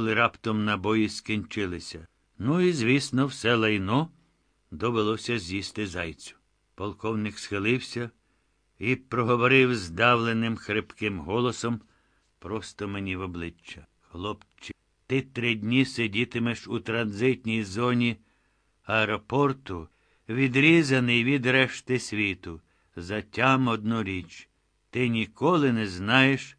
коли раптом набої скінчилися. Ну і, звісно, все лайно довелося з'їсти зайцю. Полковник схилився і проговорив здавленим хрипким голосом просто мені в обличчя. Хлопче, ти три дні сидітимеш у транзитній зоні аеропорту, відрізаний від решти світу. Затям одну річ. Ти ніколи не знаєш,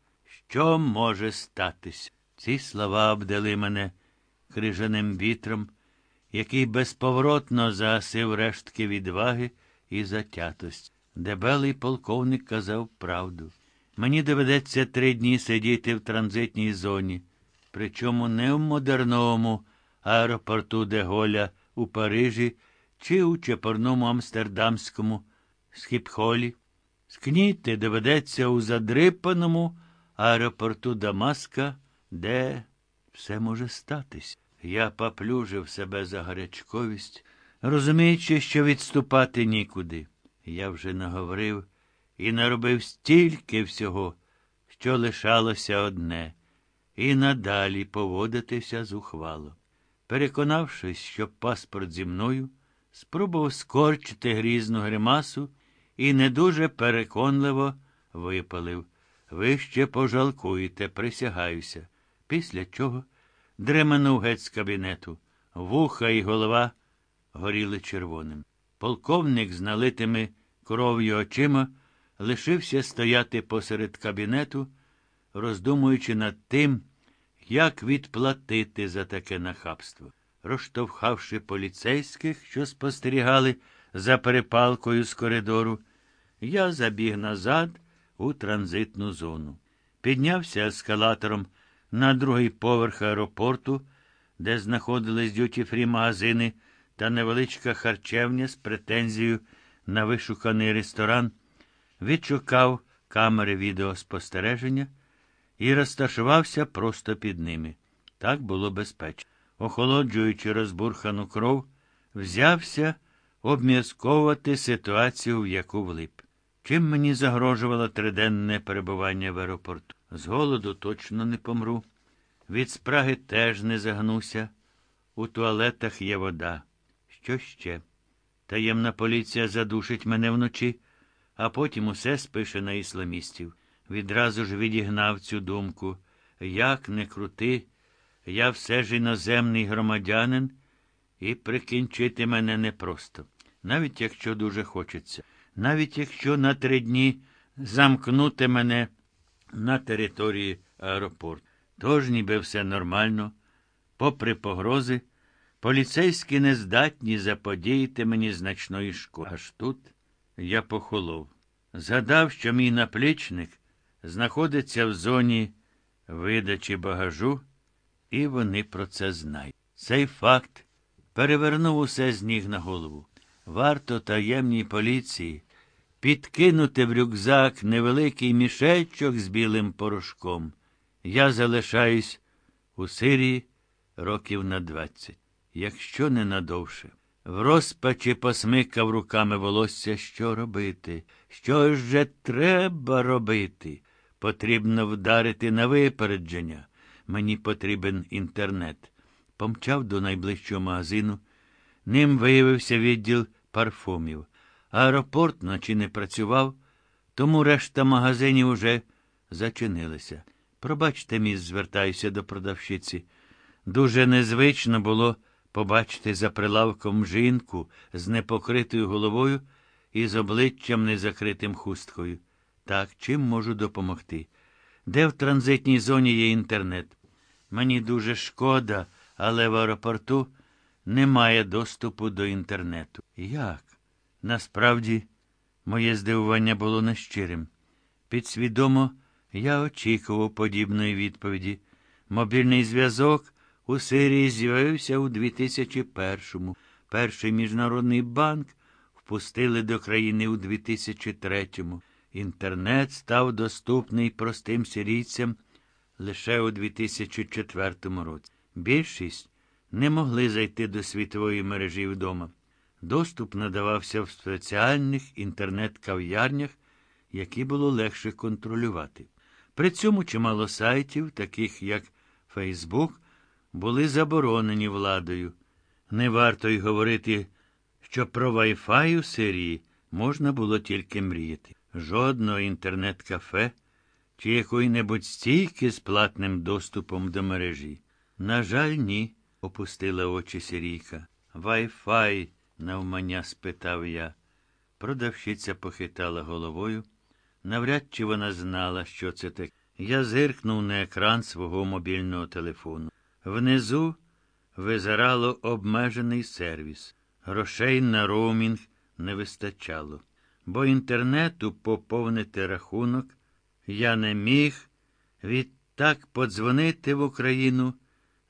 що може статися. Ці слова обдали мене крижаним вітром, який безповоротно загасив рештки відваги і затятості. Дебелий полковник казав правду. Мені доведеться три дні сидіти в транзитній зоні, причому не в модерновому аеропорту Деголя у Парижі чи у чепорному амстердамському схіпхолі. Скніти доведеться у задрипаному аеропорту Дамаска, де все може статись. Я поплюжив себе за гарячковість, розуміючи, що відступати нікуди. Я вже наговорив і наробив стільки всього, що лишалося одне, і надалі поводитися зухвало. Переконавшись, що паспорт зі мною, спробував скорчити грізну гримасу і не дуже переконливо випалив. Ви ще пожалкуєте, присягаюся. Після чого дременув геть з кабінету. Вуха і голова горіли червоним. Полковник з налитими кров'ю очима лишився стояти посеред кабінету, роздумуючи над тим, як відплатити за таке нахабство. Розштовхавши поліцейських, що спостерігали за перепалкою з коридору, я забіг назад у транзитну зону. Піднявся ескалатором на другий поверх аеропорту, де знаходились дюті-фрі магазини та невеличка харчевня з претензією на вишуканий ресторан, відшукав камери відеоспостереження і розташувався просто під ними. Так було безпечно. Охолоджуючи розбурхану кров, взявся обм'язковувати ситуацію, в яку влип. Чим мені загрожувало триденне перебування в аеропорту? З голоду точно не помру. Від спраги теж не загнуся. У туалетах є вода. Що ще? Таємна поліція задушить мене вночі, а потім усе спише на ісламістів. Відразу ж відігнав цю думку. Як не крути, я все ж іноземний громадянин, і прикінчити мене непросто. Навіть якщо дуже хочеться, навіть якщо на три дні замкнути мене на території аеропорту. Тож ніби все нормально, попри погрози, поліцейські не здатні заподіяти мені значної шкоди. Аж тут я похолов. Згадав, що мій наплічник знаходиться в зоні видачі багажу, і вони про це знають. Цей факт перевернув усе з ніг на голову. Варто таємній поліції підкинути в рюкзак невеликий мішечок з білим порошком. Я залишаюсь у Сирії років на двадцять, якщо не надовше. В розпачі посмикав руками волосся, що робити. Що ж треба робити? Потрібно вдарити на випередження. Мені потрібен інтернет. Помчав до найближчого магазину. Ним виявився відділ парфумів. Аеропорт наче не працював, тому решта магазинів уже зачинилися. Пробачте, міс, звертаюся до продавщиці. Дуже незвично було побачити за прилавком жінку з непокритою головою і з обличчям незакритим хусткою. Так, чим можу допомогти? Де в транзитній зоні є інтернет? Мені дуже шкода, але в аеропорту немає доступу до інтернету. Як? Насправді, моє здивування було нещирим. Підсвідомо я очікував подібної відповіді. Мобільний зв'язок у Сирії з'явився у 2001-му. Перший міжнародний банк впустили до країни у 2003-му. Інтернет став доступний простим сирійцям лише у 2004 році. Більшість не могли зайти до світової мережі вдома. Доступ надавався в спеціальних інтернет-кав'ярнях, які було легше контролювати. При цьому чимало сайтів, таких як Facebook, були заборонені владою. Не варто й говорити, що про Wi-Fi у Сирії можна було тільки мріяти. Жодного інтернет-кафе чи якої-небудь стійки з платним доступом до мережі. На жаль, ні, опустила очі Сирійка. Wi-Fi, навмання спитав я. Продавщиця похитала головою. Навряд чи вона знала, що це таке. Я зиркнув на екран свого мобільного телефону. Внизу визирало обмежений сервіс. Грошей на роумінг не вистачало, бо інтернету поповнити рахунок я не міг, відтак подзвонити в Україну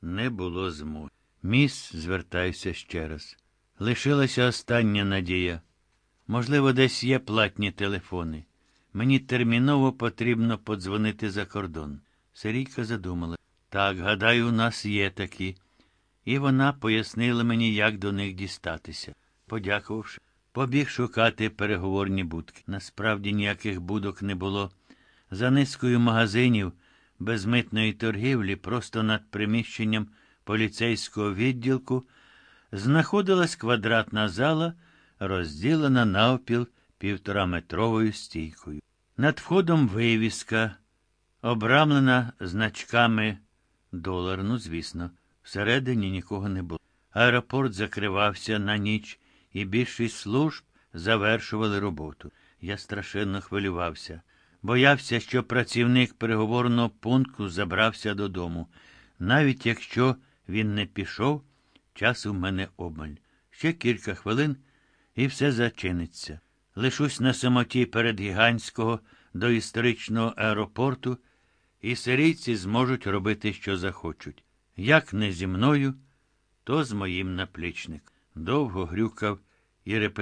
не було змоги. Міс, звертаюся ще раз. Лишилася остання надія. Можливо, десь є платні телефони. Мені терміново потрібно подзвонити за кордон. Сирійка задумала. Так, гадаю, у нас є такі. І вона пояснила мені, як до них дістатися. Подякувавши, побіг шукати переговорні будки. Насправді ніяких будок не було. За низкою магазинів безмитної торгівлі, просто над приміщенням поліцейського відділку, знаходилась квадратна зала, розділена навпіл півтораметровою стійкою. Над входом вивіска, обрамлена значками долар, ну, звісно, всередині нікого не було. Аеропорт закривався на ніч, і більшість служб завершували роботу. Я страшенно хвилювався. Боявся, що працівник переговорного пункту забрався додому. Навіть якщо він не пішов, часу в мене обмаль. Ще кілька хвилин, і все зачиниться. Лишусь на самоті перед гігантського доісторичного аеропорту, і сирійці зможуть робити, що захочуть. Як не зі мною, то з моїм наплічником. Довго грюкав і репетував.